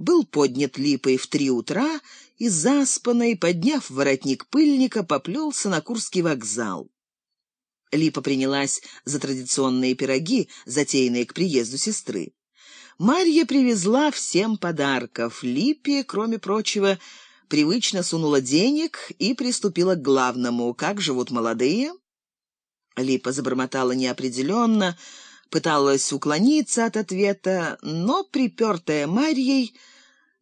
был поднят липой в три утра и, заспанный, подняв воротник пыльника, поплелся на Курский вокзал. Липа принялась за традиционные пироги, затеянные к приезду сестры. Марья привезла всем подарков. Липе, кроме прочего, привычно сунула денег и приступила к главному. Как живут молодые? Липа забормотала неопределенно, пыталась уклониться от ответа, но, припертая Марьей,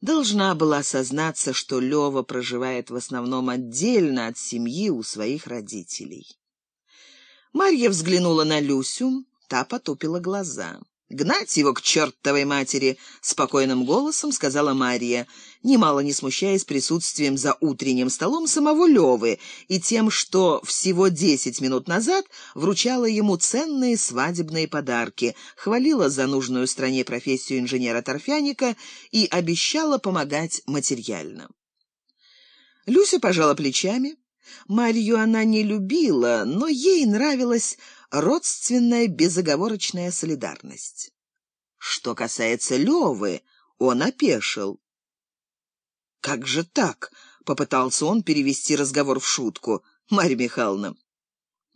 должна была сознаться, что Лева проживает в основном отдельно от семьи у своих родителей. Марья взглянула на Люсю, та потупила глаза. «Гнать его к чертовой матери!» — спокойным голосом сказала Мария, немало не смущаясь присутствием за утренним столом самого Левы и тем, что всего десять минут назад вручала ему ценные свадебные подарки, хвалила за нужную стране профессию инженера-торфяника и обещала помогать материально. Люся пожала плечами. Марью она не любила, но ей нравилась родственная безоговорочная солидарность. Что касается Левы, он опешил. «Как же так?» — попытался он перевести разговор в шутку. «Марья Михайловна,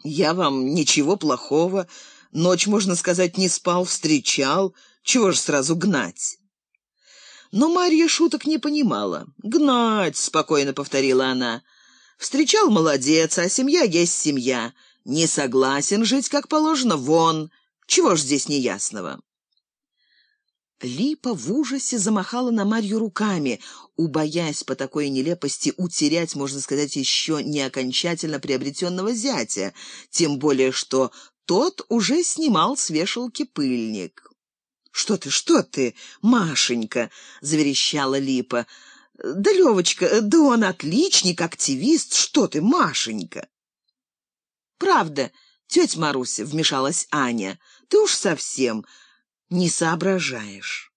я вам ничего плохого. Ночь, можно сказать, не спал, встречал. Чего ж сразу гнать?» Но Марья шуток не понимала. «Гнать!» — спокойно повторила она. «Встречал — молодец, а семья есть семья. Не согласен жить, как положено, вон. Чего ж здесь неясного?» Липа в ужасе замахала на Марью руками, убоясь по такой нелепости утерять, можно сказать, еще не окончательно приобретенного зятя, тем более что тот уже снимал с вешалки пыльник. «Что ты, что ты, Машенька?» — заверещала Липа. «Да, Левочка, да он отличник, активист. Что ты, Машенька?» «Правда, тетя Маруся», — вмешалась Аня, — «ты уж совсем не соображаешь».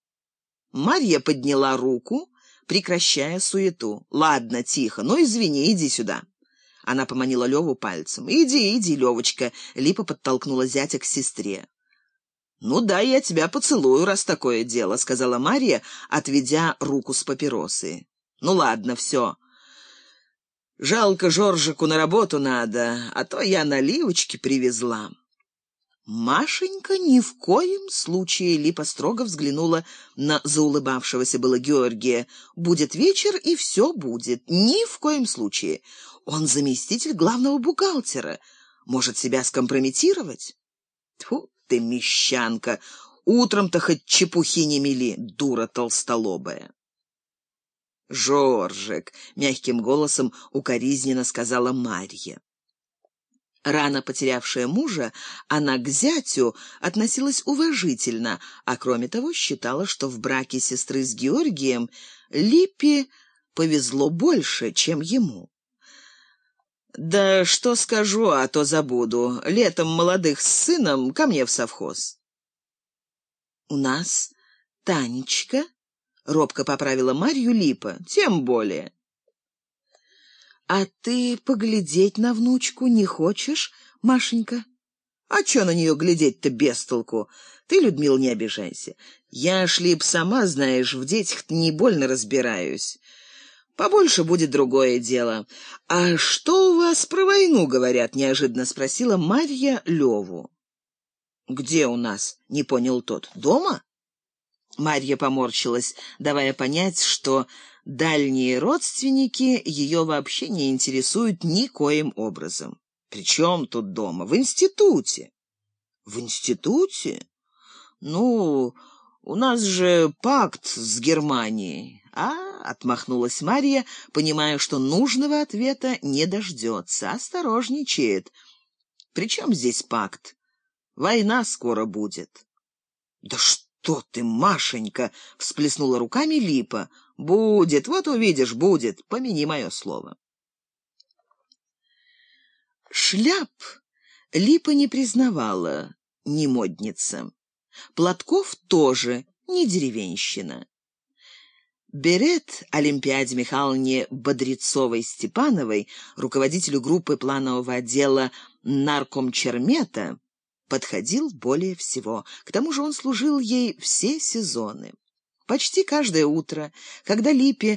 Марья подняла руку, прекращая суету. «Ладно, тихо, ну извини, иди сюда». Она поманила Леву пальцем. «Иди, иди, Левочка», — Липа подтолкнула зятя к сестре. «Ну да, я тебя поцелую, раз такое дело», — сказала Марья, отведя руку с папиросы. «Ну ладно, все. Жалко Жоржику на работу надо, а то я наливочки привезла». Машенька ни в коем случае, Липа строго взглянула на заулыбавшегося было Георгия. «Будет вечер, и все будет. Ни в коем случае. Он заместитель главного бухгалтера. Может себя скомпрометировать?» Тьфу ты, мещанка! Утром-то хоть чепухи не мели, дура толстолобая. «Жоржик!» — мягким голосом укоризненно сказала Марья. Рано потерявшая мужа, она к зятю относилась уважительно, а кроме того считала, что в браке сестры с Георгием Липе повезло больше, чем ему. «Да что скажу, а то забуду. Летом молодых с сыном ко мне в совхоз». «У нас Танечка?» — робко поправила Марью Липа. «Тем более». «А ты поглядеть на внучку не хочешь, Машенька?» «А чё на неё глядеть-то без толку? Ты, Людмил, не обижайся. Я, Шлип, сама, знаешь, в детях-то не больно разбираюсь. Побольше будет другое дело. А что у вас про войну говорят? неожиданно спросила Марья Леву. Где у нас? не понял тот. Дома? Марья поморщилась, давая понять, что дальние родственники ее вообще не интересуют никоим образом. Причем тут дома? В институте. В институте? Ну, у нас же пакт с Германией. А, отмахнулась Мария, понимая, что нужного ответа не дождется, осторожничает. Причем здесь пакт? Война скоро будет. Да что ты, Машенька, всплеснула руками Липа. Будет, вот увидишь, будет. Помяни мое слово. Шляп Липа не признавала, не модница. Платков тоже не деревенщина. Берет Олимпиаде Михайловне Бодрецовой-Степановой, руководителю группы планового отдела наркомчермета, подходил более всего. К тому же он служил ей все сезоны. Почти каждое утро, когда Липе